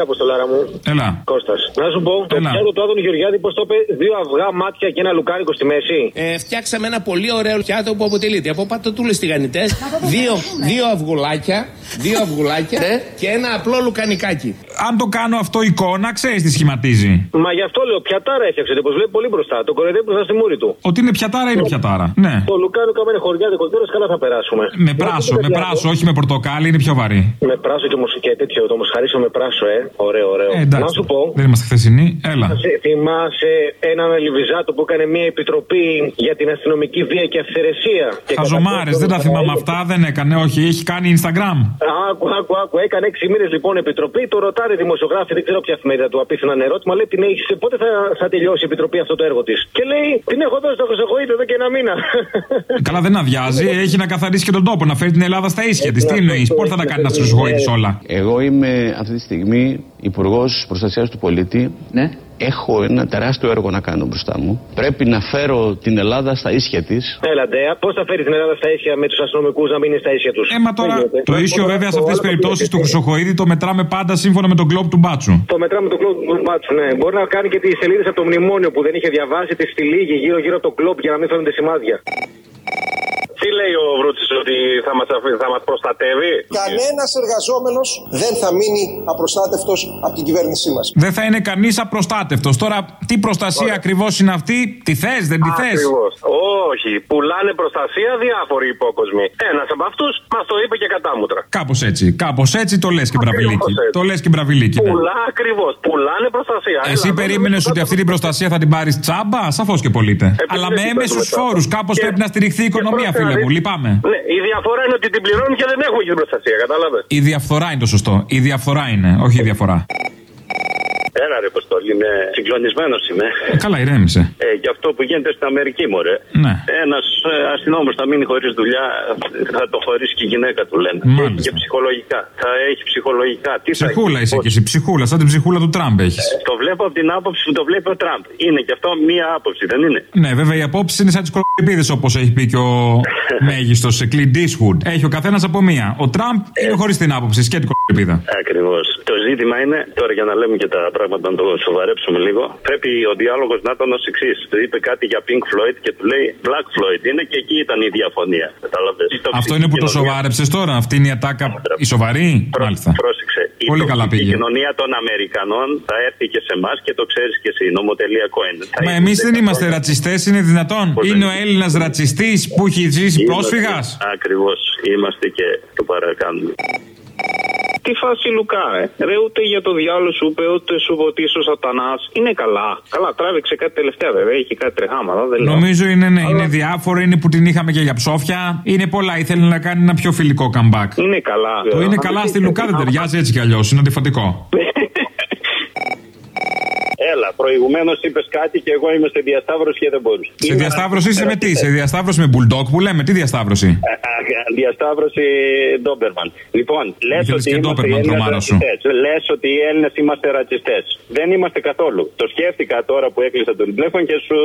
Έλα, Αποστολάρα μου. Έλα. Κώστας. Να σου πω, το Έλα. πιάτο του Άδωνη Γεωργιάδη, πώς το είπε, δύο αυγά μάτια και ένα λουκάνικο στη μέση. Ε, φτιάξαμε ένα πολύ ωραίο πιάτο που αποτελείται από πατατούλε τηγανιτές, δύο, δύο αυγουλάκια, δύο αυγουλάκια και ένα απλό λουκανικάκι. Αν το κάνω αυτό εικόνα, ξέρεις τι σχηματίζει. Μα γι' αυτό λέω, πιατάρα έφτιαξε, πως βλέπει πολύ μπροστά. Το κοροϊδεύει μπροστά στη μούρη του. Ότι είναι πιατάρα, είναι πιατάρα. Ναι. Το λουκάνικο, άμα είναι χωριάδικο τώρα, καλά θα περάσουμε. Με πράσο, με πράσο, όχι με πορτοκάλι, είναι πιο βαρύ. Με πράσο και, μουσ... και τέτοιο, το μοσχαρίσιο με πράσο, ε. Ωραίο, ωραίο. Ε, εντάξει. Να σου πω, Δεν είμαστε χθεσινοί. Έλα. θυμάσαι, θυμάσαι έναν Λιβιζάτο που έκανε μια επιτροπή για την αστυνομική βία και αυθαιρεσία. Και Χαζομάρες, δεν τα θυμάμαι αυτά, δεν έκανε, όχι. Έχει κάνει Instagram. Άκου, άκου, άκου. Έκανε 6 μήνες λοιπόν επιτροπή. Το ρωτάνε δημοσιογράφοι, δεν ξέρω ποια εφημερίδα του. Απίθυναν ερώτημα. Λέει την έχεις, πότε θα, θα τελειώσει η επιτροπή αυτό το έργο τη. Και λέει την έχω δώσει στο Χρυσοκοίδη εδώ και ένα μήνα. Καλά, δεν αδειάζει. Έχει να καθαρίσει και τον τόπο, να φέρει την Ελλάδα στα ίσια τη. Τι εννοεί, πότε θα τα κάνει να σου όλα. Εγώ είμαι αυτή τη στιγμή Υπουργό Προστασία του Πολίτη. Ναι. Έχω ένα τεράστιο έργο να κάνω μπροστά μου. Πρέπει να φέρω την Ελλάδα στα ίσια της. Έλα, Ντέα, πώς θα φέρεις την Ελλάδα στα ίσια με τους αστυνομικούς να μην είναι στα ίσια τους; Ε, μα τώρα το ίσιο βέβαια σε αυτές τις περιπτώσεις του Χρυσοχοίδη το μετράμε πάντα σύμφωνα με τον κλοπ του μπάτσου. Το μετράμε το κλοπ του μπάτσου, ναι. Μπορεί να κάνει και τις σελίδες από το μνημόνιο που δεν είχε διαβάσει, τη στυλίγη γύρω-γύρω από το κλοπ για να μην φαίνονται σημάδια. Τι λέει ο Βρούτση ότι θα μας θα μας προστατεύει; Κανένας εργαζόμενος δεν θα μείνει απροστάτευτος από την κυβέρνησή μας. Δεν θα είναι κανείς απροστάτευτος. Τώρα, τι προστασία ακριβώς είναι αυτή, τι θες, δεν τη θες; Ακριβώς. Όχι. Πουλάνε προστασία διάφοροι υπόκοσμοι. Ένας από αυτούς μας το είπε και κατάμουτρα. Κάπως έτσι. Κάπως έτσι το λες και μπραβιλίκι. έτσι. Το λες και μπραβιλίκι. ναι. Πουλά ακριβώς. Πουλάνε προστασία. Εσύ Έλα, περίμενες εδώ, ότι αυτή την προστασία θα την πάρεις τσάμπα, σαφώς και πωλείται. Αλλά με δεν έμεσους παίζουμε φόρους. τσάμπα. Κάπως Και- πρέπει να στηριχθεί η και οικονομία, πρόσεχε φίλε να μου. δεις. Λυπάμαι. Ναι, η διαφορά είναι ότι την πληρώνουν και δεν έχουμε και την προστασία. Κατάλαβες; Η διαφθορά είναι το σωστό. Η διαφθορά είναι, όχι η διαφορά. Έλα ρε Ποστόλη, είμαι συγκλονισμένος είμαι. Καλά, ηρέμησε. Ε, για αυτό που γίνεται στην Αμερική, μωρέ. Ναι. Ένας αστυνόμος θα μείνει χωρίς δουλειά, θα το χωρίσει και η γυναίκα του, λένε. Μάλιστα. Και ψυχολογικά. Θα έχει ψυχολογικά. Τι θα Ψυχούλα έχει, είσαι πώς. κι εσύ. Ψυχούλα, σαν την ψυχούλα του Τραμπ έχεις. Το βλέπω από την άποψη που το βλέπει ο Τραμπ. Είναι και αυτό μία άποψη, δεν είναι; Ναι, βέβαια η απόψη είναι σαν τις κολοπίδε όπως έχει πει και ο μέγιστος Clint Eastwood. Έχει ο καθένας από μία. Ο Τραμπ είναι χωρίς την άποψη, σκέτη κολοπίδα. Ακριβώς. Το ζήτημα είναι, τώρα για να λέμε και τα πράγματα να το σοβαρέψουμε λίγο, πρέπει ο διάλογος να ήταν ως εξής. Του είπε κάτι για Pink Floyd και του λέει Black Floyd. Είναι και εκεί ήταν η διαφωνία. Κατάλαβες. Αυτό είναι που το σοβάρεψες τώρα. Αυτή είναι η ατάκα η σοβαρή. Μάλιστα. Πρόσεξε. Η Πολύ τοξική καλά πήγε. κοινωνία των Αμερικανών θα έρθει και σε εμάς και το ξέρεις και εσύ. Νομοτελειακό είναι. Θα Μα είναι εμείς δέκα δεν είμαστε χρόνια. ρατσιστές, είναι δυνατόν. Πώς δεν Είναι ο είναι. Έλληνας ρατσιστής που έχει ζήσει πρόσφυγας. Ακριβώς. Είμαστε και το παρακάνουμε. Τι φάση Λουκά, ε. Ρε, ούτε για το διάλογο σου είπε, ούτε σου βοτήσει ο Σατανάς. Είναι καλά. Καλά, τράβηξε κάτι τελευταία βέβαια. Είχε κάτι τρεχάματα. Δεν λέω. Νομίζω είναι, ναι, είναι διάφορο, είναι που την είχαμε και για ψόφια. Είναι πολλά. Ήθελε να κάνει ένα πιο φιλικό comeback. Είναι καλά. Το είναι καλά στη Λουκά δεν ταιριάζει έτσι κι αλλιώς. Είναι αντιφατικό. Έλα, προηγουμένως είπες κάτι και εγώ είμαι σε διασταύρωση και δεν μπορούσα. Σε διασταύρωση είσαι με τι, σε διασταύρωση με bulldog που λέμε, τι διασταύρωση; Διασταύρωση Ντόμπερμαν. Λοιπόν, λες Ήθελες ότι και είμαστε οι Ντόμπερμαν, Έλληνες τρομάρα σου. ρατσιστές. Λες ότι οι Έλληνες είμαστε ρατσιστές. Δεν είμαστε καθόλου. Το σκέφτηκα τώρα που έκλεισα το τηλέφωνο και σου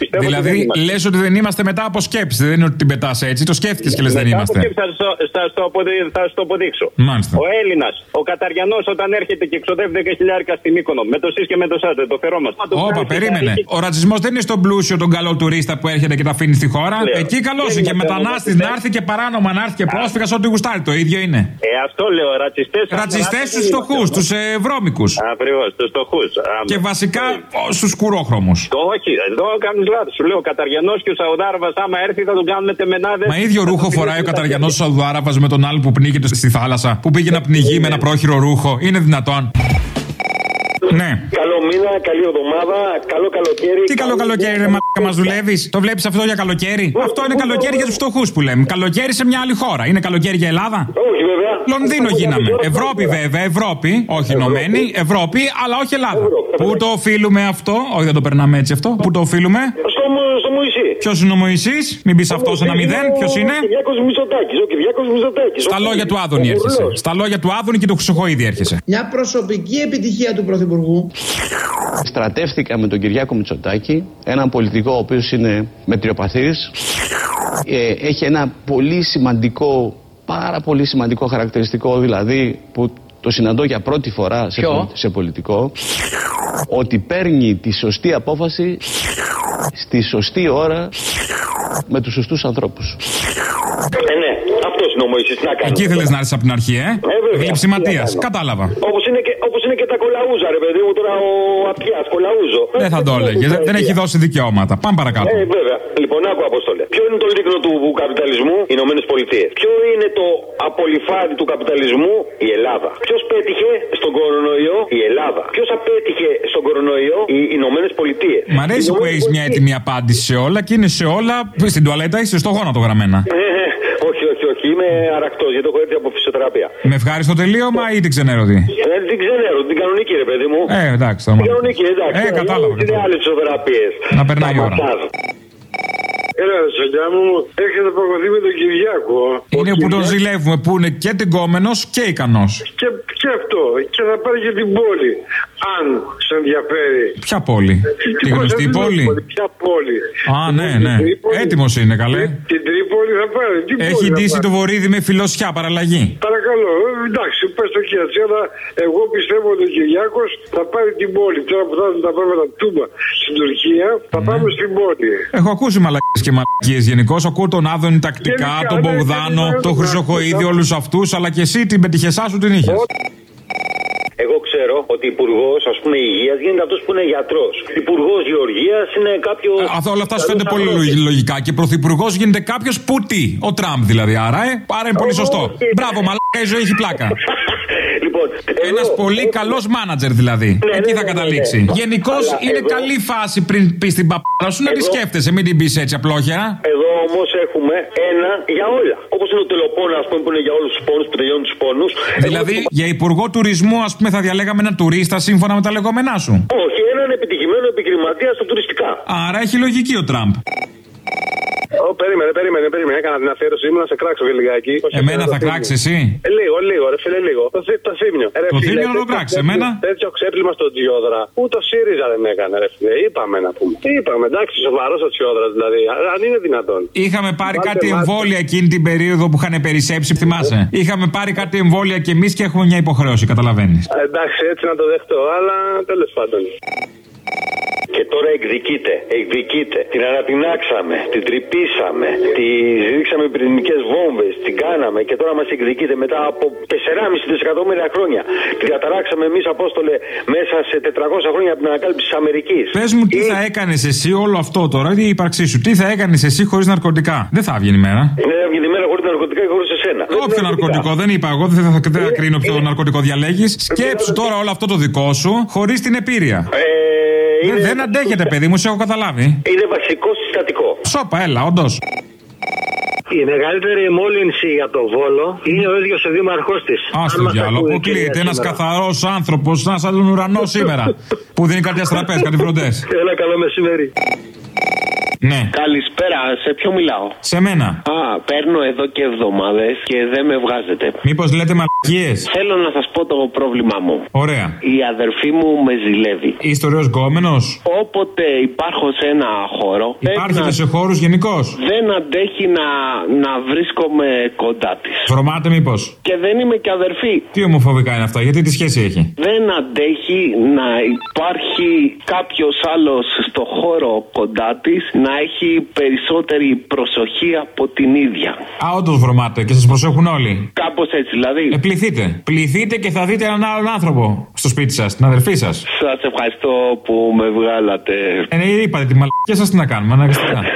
πιστεύω ότι δεν Δηλαδή, είμαστε. λες ότι δεν είμαστε μετά από σκέψη. Δεν είναι ότι την πετάς έτσι. Το σκέφτηκες και λες δεν Μετά από είμαστε. σκέψη Θα, στο- θα, στο αποδει- θα στο αποδείξω. Μάλιστα. Ο Έλληνας, ο Καταριανός, όταν έρχεται και ξοδεύει 10 χιλιάρικα στη Μύκονο, με το ΣΥΣ και με το ΣΑΤΕ, το φερόμαστε. Όπα, περίμενε. Ο ρατσισμός δεν είναι στον πλούσιο τον καλό τουρίστα που έρχεται και τα αφήνει στη χώρα. Λέω. Εκεί καλός Δεν είναι. Και είναι μετανάστης θέμα, να έρθει και παράνομα να έρθει και πρόσφυγα, ό,τι γουστάρει. Το ίδιο είναι. Ε, αυτό λέω, ρατσιστές. Ρατσιστές στους φτωχούς, στου βρώμικους. Ακριβώς, τους φτωχούς. Και βασικά στους κουρόχρωμους. Όχι, εδώ κάνεις λάθος. Σου λέω, ο Καταριανό και ο Σαουδάραβας, άμα έρθει, θα τον κάνουμε τεμενάδες. Μα ίδιο ρούχο φοράει ο Καταριανό Σαουδάραβας με τον άλλο που πνίγεται στη θάλασσα. Που πήγε να πνιγεί με ένα πρόχειρο ρούχο. Είναι δυνατόν. Ναι. Καλό μήνα, καλή εβδομάδα, καλό καλοκαίρι. Τι καλό καλοκαίρι, ρε μαλάκα, μας δουλεύεις; Το βλέπεις αυτό για καλοκαίρι; Αυτό είναι καλοκαίρι για τους φτωχούς που λέμε. Καλοκαίρι σε μια άλλη χώρα. Είναι καλοκαίρι για Ελλάδα; Όχι βέβαια. Λονδίνο γίναμε. Ευρώπη βέβαια, Ευρώπη. Όχι Ενωμένη, Ευρώπη, αλλά όχι Ελλάδα. Πού το οφείλουμε αυτό, όχι δεν το περνάμε έτσι αυτό. Πού το οφείλουμε, Στο, Μω- στο Μωυσή. Ποιος είναι ο Μωυσή, μην πεις αυτός ένα μηδέν, ποιος είναι; Ο Κυριάκος Μητσοτάκης, ο Κυριάκος Μητσοτάκης. Στα λόγια του Άδωνη έρχεσαι. Στα λόγια του Άδωνη και του Χρυσοχοίδη έρχεσαι. Μια προσωπική επιτυχία του Πρωθυπουργού. Στρατεύτηκα με τον Κυριάκο Μητσοτάκη, έναν πολιτικό ο οποίος είναι μετριοπαθής. Ε, έχει ένα πολύ σημαντικό, πάρα πολύ σημαντικό χαρακτηριστικό, δηλαδή που το συναντώ για πρώτη φορά σε, Ποιο; πολ- σε πολιτικό, ότι παίρνει τη σωστή απόφαση στη σωστή ώρα με τους σωστούς ανθρώπους. Ε, ναι, αυτός είναι ο Μωυσής, τι να κάνει. Εκεί ήθελες να έρθεις από την αρχή, ε; βέβαια. Γλυψιματία. Τι να κάνω. Κατάλαβα. Όπως είναι, και, όπως είναι και τα κολαούζα, ρε παιδί μου, τώρα ο Απιά, κολαούζο. Δεν θα το έλεγε. Δεν- Δεν έχει δώσει δικαιώματα. Πάμε παρακάτω. Ε, βέβαια. Λοιπόν, άκου Αποστόλε. Ποιο είναι το λίκνο του καπιταλισμού, οι Ηνωμένες Πολιτείες. Ποιο είναι το απολυφάδι του καπιταλισμού, η Ελλάδα. Ποιος πέτυχε στον κορονοϊό, η Ελλάδα. Ποιος απέτυχε στον κορονοϊό, οι Ηνωμένες Πολιτείες. Μ' αρέσει που έχεις μια έτοιμη απάντηση σε όλα και είναι σε όλα. Στην τουαλέτα είσαι στο γόνατο γραμμένα. Ε, ε, όχι, όχι, όχι. Είμαι αρακτός γιατί έχω έρθει από φυσιοθεραπεία. Με ευχάριστο τελείωμα ή την ξενέρωτη; Ε, την ξέρω, την κανονική, ρε παιδί μου. Ε, εντάξει, θα Την μάθω. κανονική, εντάξει. Ε, κατάλαβα, Είναι κατάλαβα. άλλες φυσιοθεραπείες. Να περνάει η ώρα. Έλα, σογιά μου, έχετε παγωθεί με τον Κυριάκο. Είναι που τον ζηλεύουμε, που είναι και τυγκόμενος και ικανός. Και, και αυτό. Και θα πάρει και την πόλη. Αν σε ενδιαφέρει. Ποια πόλη, τη γνωστή πόλη; Ποια πόλη; Α, ναι, ναι. Την Τρίπολη. Έτοιμος είναι, καλέ. Την Τρίπολη θα πάρει. Τι πόλη Έχει θα ντύσει πάρει; το βορίδι με φιλοσιά, παραλλαγή. Παρακαλώ, ε, εντάξει, πες το και έτσι, αλλά εγώ πιστεύω ότι ο Κυριάκος θα πάρει την πόλη. Τώρα που θα έρθουν τα πράγματα τούμπα στην Τουρκία, θα Ναι. πάμε στην πόλη. Έχω ακούσει μαλακίες και μαλακίες γενικώς. Ακούω τον Άδωνη τακτικά, Γενικά, τον ναι, Μπογδάνο, ναι, τον ναι, Χρυσοχοίδη, ναι. όλους αυτούς, αλλά και εσύ την πετυχεσά σου την είχες. Εγώ ξέρω ότι υπουργός, ας πούμε, υγείας γίνεται αυτός που είναι γιατρός. Υπουργός γεωργίας είναι κάποιο. Αυτό όλα αυτά σου φαίνονται πολύ λογι- λογικά. Και πρωθυπουργός γίνεται κάποιος που τι; Ο Τραμπ δηλαδή. Άρα, ε, άρα είναι πολύ σωστό. Μπράβο, μαλάκα, η ζωή έχει πλάκα. λοιπόν, Ένας εγώ- πολύ καλός μάνατζερ δηλαδή. Ναι, Εκεί ναι, θα ναι, καταλήξει. ναι, ναι. Γενικώς Αλλά είναι εδώ- καλή φάση πριν πεις την παπάρα σου να τη Εγώ- σκέφτεσαι. Μην την πεις έτσι απλόχερα. Εδώ όμως έχουμε ένα για όλα. Όπως είναι ο τελοπόνο, ας πούμε, που είναι για όλους τους πόνους, που τελειώνουν τους πόνους. Δηλαδή, για υπουργό τουρισμού, ας πούμε, θα διαλέγαμε έναν τουρίστα σύμφωνα με τα λεγόμενά σου. Όχι, έναν επιτυχημένο επιχειρηματία στα τουριστικά. Άρα έχει λογική ο Τραμπ. Ω, περίμενε, περίμενε, περίμενε. Έκανα την αφιέρωση μου να σε κράξω και λιγάκι. Εμένα Το θα θύμιο; κράξεις εσύ. Ε, λίγο, λίγο, ρε φίλε, λίγο. Το, θύ- το θύμιο. Ε, ρε, Το φίλε, θύμιο να το τέτοιο κράξεις, ξέπλυμα- εμένα; Τέτοιο ξέπλυμα στον Τζιόδρα. Ούτε ο ΣΥΡΙΖΑ δεν έκανε, ρε φίλε. Είπαμε να πούμε. Είπαμε, εντάξει, σοβαρός ο Τζιόδρας δηλαδή. Α, Αν είναι δυνατόν. Είχαμε πάρει Βάλτε, κάτι βάλτε. εμβόλια εκείνη την περίοδο που είχαν περισσέψει, θυμάσαι; Είχαμε πάρει κάτι εμβόλια κι εμείς και έχουμε μια υποχρέωση, καταλαβαίνεις. Ε, Εντάξει, έτσι να το δεχτώ, αλλά τέλος πάντων. Και τώρα εκδικείται, εκδικείται. Την ανατινάξαμε, την τρυπήσαμε, τη ρίξαμε πυρηνικές βόμβες, την κάναμε και τώρα μας εκδικείται μετά από 4,5 δισεκατομμύρια χρόνια. Την καταράξαμε εμείς, Απόστολε, μέσα σε 400 χρόνια από την ανακάλυψη της Αμερικής. Πες μου, τι θα έκανες εσύ όλο αυτό τώρα, η ύπαρξή σου, τι θα έκανες εσύ χωρίς ναρκωτικά; Δεν θα έβγαινε η μέρα. Ναι, έβγαινε η μέρα χωρίς ναρκωτικά και χωρίς εσένα. Όποιο ναρκωτικό, δεν είπα εγώ, δεν θα, δεν θα κρίνω ποιο ναρκωτικό διαλέγεις. Σκέψου τώρα όλο αυτό το δικό σου χωρίς την επίρρεια. Ε, Δεν, είναι, δεν αντέχετε, παιδί μου, σε έχω καταλάβει. είναι βασικό συστατικό. Σόπα, έλα, όντως. Η μεγαλύτερη μόλυνση για το Βόλο είναι ο ίδιος ο δήμαρχός της. Α το διάλογο, αποκλείεται ένας καθαρός άνθρωπος, να σαν τον ουρανός σήμερα. που δίνει κάτι αστραπές, κάτι φροντές. Έλα, καλό μεσημέρι. Ναι, Καλησπέρα, σε ποιο μιλάω; σε μένα. Α, παίρνω εδώ και εβδομάδες και δεν με βγάζετε. Μήπως λέτε μαλακίες; Θέλω να σας πω το πρόβλημά μου. Ωραία. Η αδερφή μου με ζηλεύει. Είστε ωραίος γκόμενος; Όποτε υπάρχω σε ένα χώρο, δεν, Υπάρχετε να- σε χώρους γενικώς; δεν αντέχει να, να βρίσκομαι κοντά της. Βρωμάτε μήπως; Και δεν είμαι και αδερφή. Τι ομοφοβικά είναι αυτά, γιατί τι σχέση έχει; Δεν αντέχει να υπάρχει κάποιος άλλος στο χώρο κοντά της να έχει περισσότερη προσοχή από την ίδια. Α, όντως βρωμάτε και σας προσέχουν όλοι. Κάπως έτσι δηλαδή. Ε, πληθείτε. Πληθείτε και θα δείτε έναν άλλον άνθρωπο στο σπίτι σας, την αδερφή σας. Σας ευχαριστώ που με βγάλατε. Ε, ναι, είπατε τη μαλακία σας τι να κάνουμε, αναγκαστικά.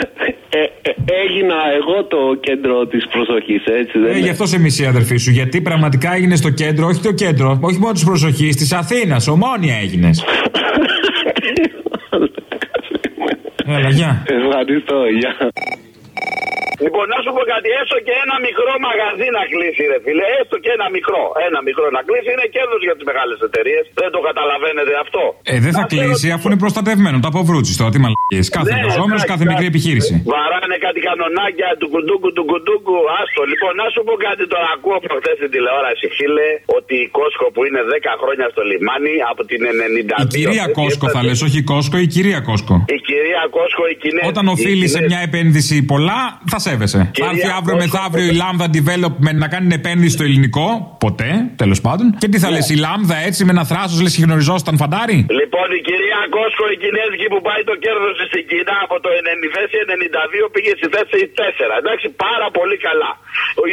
Ε, ε, έγινα εγώ το κέντρο της προσοχής, έτσι δεν Ε, γι' είναι; αυτό σε μισή αδερφή σου. Γιατί πραγματικά έγινε στο κέντρο, όχι το κέντρο, όχι μόνο της προσοχής, της Αθήνας. Ομόνια έγινες. Έλα, γεια. Ευχαριστώ, γεια. Λοιπόν, να σου πω κάτι, έστω και ένα μικρό μαγαζί να κλείσει, ρε φίλε. Έστω και ένα μικρό. Ένα μικρό να κλείσει είναι κέρδος για τις μεγάλες εταιρείες. Δεν το καταλαβαίνετε αυτό. Ε, δεν θα κλείσει αφού είναι προστατευμένο. Το αποβρούτσι τώρα, τι μαλακίες. Κάθε Ναι, εργαζόμενο, εντάξει, κάθε μικρή εντάξει. επιχείρηση. Βαράνε κάτι κανονάκια του κουντούκου του κουντούκου. Άστο. Λοιπόν, να σου πω κάτι τώρα. Ακούω προχθές στην τηλεόραση, φίλε, ότι η Κόσκο που είναι 10 χρόνια στο λιμάνι από την 92. Η κυρία Κόσκο θα λες, όχι η Κόσκο, η κυρία Κόσκο. Η κυρία Κόσκο, η Κινέζη. Όταν οφείλει σε μια επένδυση πολλά, θα σέβεσαι. Σέβεσαι. Θα έρθει αύριο μεθαύριο η Λάμδα Development να κάνει επένδυση στο ελληνικό. Ποτέ, τέλος πάντων. Και τι θα λες, η Λάμδα έτσι με ένα θράσος λες γνωριζόταν φαντάρι; Λοιπόν, η κυρία Κόσκο, η Κινέζικη που πάει το κέρδος στην Κίνα από το 90 θέση 92 πήγε στη θέση 4. Εντάξει, πάρα πολύ καλά.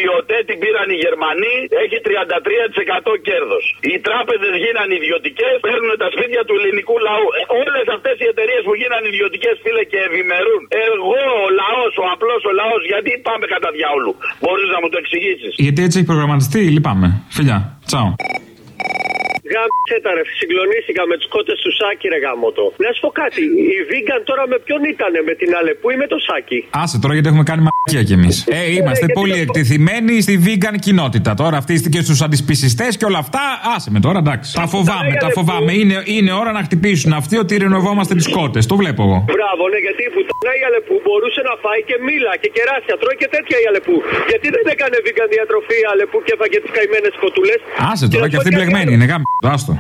Η ΟΤΕ την πήραν οι Γερμανοί, έχει 33% κέρδος. Οι τράπεζες γίνανε ιδιωτικές, παίρνουν τα σπίτια του ελληνικού λαού. Όλες αυτές οι εταιρείες που γίνανε ιδιωτικές, φίλε, και ευημερούν. Εγώ, ο λαός, ο απλός ο λαός, γιατί πάμε κατά διάολου. Μπορείς να μου το εξηγήσεις. Γιατί έτσι έχει προγραμματιστεί, λυπάμαι. Φιλιά. Τσαο. Γάμισε τα ρε, συγκλονίστηκα με του κότες του Σάκη, ρε γάμοτο. Να σου πω κάτι, η Βίγκαν τώρα με ποιον ήτανε, με την Αλεπού ή με το Σάκη; Άσε τώρα γιατί έχουμε κάνει μαγεία κι εμείς. Ε, είμαστε γιατί πολύ το- εκτεθειμένοι στη vegan κοινότητα. Τώρα αυτή και στους αντισπισιστές και όλα αυτά. Άσε με τώρα, εντάξει. Τα φοβάμαι, τα φοβάμαι. Είναι, είναι ώρα να χτυπήσουν αυτοί ότι ρενοβόμαστε τις κότες. Το βλέπω εγώ. Μπράβο, ναι, γιατί η πουτάνα η Αλεπού μπορούσε να φάει και μήλα και κεράσια. Τρώει και τέτοια η Αλεπού. Γιατί δεν έκανε vegan διατροφή η Αλεπού και έφαγε τις καημένες κοτούλες. Άσε τώρα και αυτή μπλεγμένη είναι. Γάμι. Άστο.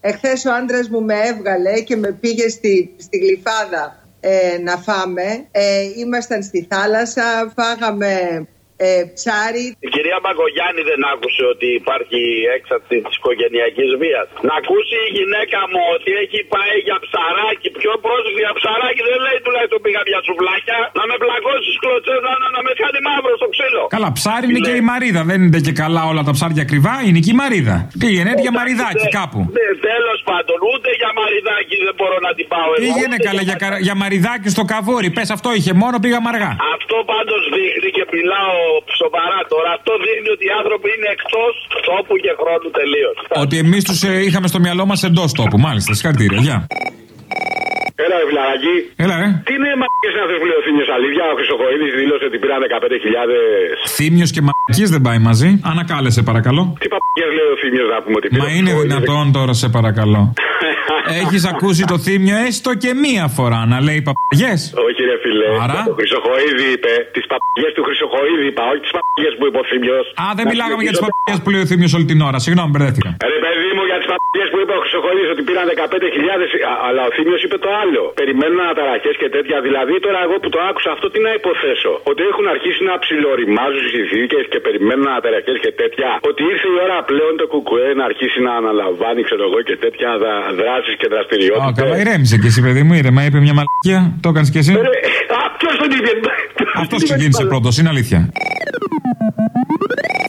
Εχθές ο άντρας μου με έβγαλε και με πήγε στη, στη γλυφάδα ε, να φάμε. Ε, ήμασταν στη θάλασσα, φάγαμε ε, ψάρι. Η κυρία Μπαγκογιάννη δεν άκουσε ότι υπάρχει έξαρτη της οικογενειακής βίας. Να ακούσει η γυναίκα μου ότι έχει πάει για ψαράκι. Πιο πρόσφυγε για ψαράκι δεν λέει τουλάχιστον πήγα για σουβλάκια. Να με πλακώσει κλωτσές να, να, να με κάνει μαύρο στο ξύλο. Καλά, ψάρι είναι και η μαρίδα. Δεν είναι και καλά όλα τα ψάρια ακριβά. Είναι και η μαρίδα. Πήγαινε για μαριδάκι κάπου. Ναι, τέλος πάντων, ούτε για μαριδάκι δεν μπορώ να την πάω εγώ. Πήγαινε ούτε καλά για, καρα- για μαριδάκι στο καβόρι. Πες αυτό είχε μόνο, πήγα αργά. Αυτό πάντως δείχνει και μιλάω σοβαρά τώρα. Αυτό δείχνει ότι οι άνθρωποι είναι εκτός τόπου και χρόνου τελείως. Ότι εμείς τους είχαμε στο μυαλό μας εντός τόπου. Μάλιστα, συγχαρητήρια. Γεια. Έλα, ρε φιλαράκι. Έλα, ρε. Τι είναι μαγικέ να θε που λέει ο Θήμιο Αλήθεια. Ο Χρυσοχοίδη δήλωσε ότι πήραν 15.000. Θύμιος και μαγική δεν πάει μαζί. Ανακάλεσε, παρακαλώ. Τι παπαγιέ λέει ο Θήμιο να πούμε ότι Μα είναι δυνατόν τώρα, σε παρακαλώ. Έχεις ακούσει το θύμιο έστω και μία φορά να λέει παπαγιές. Όχι, ρε φιλέ. Άρα; Το Χρυσοχοίδη είπε. Τις παπαγιές του Χρυσοχοίδη είπα, όχι τις παπαγιές που είπε ο Θήμιο. Α, δεν μιλάγαμε για τις παπαγιές που λέει ο θύμιος όλη την ώρα. Συγγνώμη, μπερδεύτηκα. Ρε παιδί μου, για τις παπαγιές που είπε ο Χρυσοχοίδης ότι πήραν 15.000, α, αλλά ο Θήμιο είπε το άλλο. Περιμένουν αναταραχές και τέτοια. Δηλαδή τώρα εγώ που το άκουσα αυτό τι να υποθέσω; Ότι έχουν αρχίσει να ψιλοριμάζουν οι συνθήκε και περιμένουν αναταραχές και τέτοια. Ότι ήρθε η ώρα πλέον το κουκουέ να αρχίσει να αναλαμβάνει, ξέρω εγώ, και τέτοια δράσει και Α, δραστηριότητε. καλά, ηρέμησε και εσύ, παιδί μου, ήρεμα. Είπε μια μαλακία. Το έκανες και εσύ. Α, ποιος τον είπε; Αυτός ξεκίνησε πρώτος, είναι αλήθεια.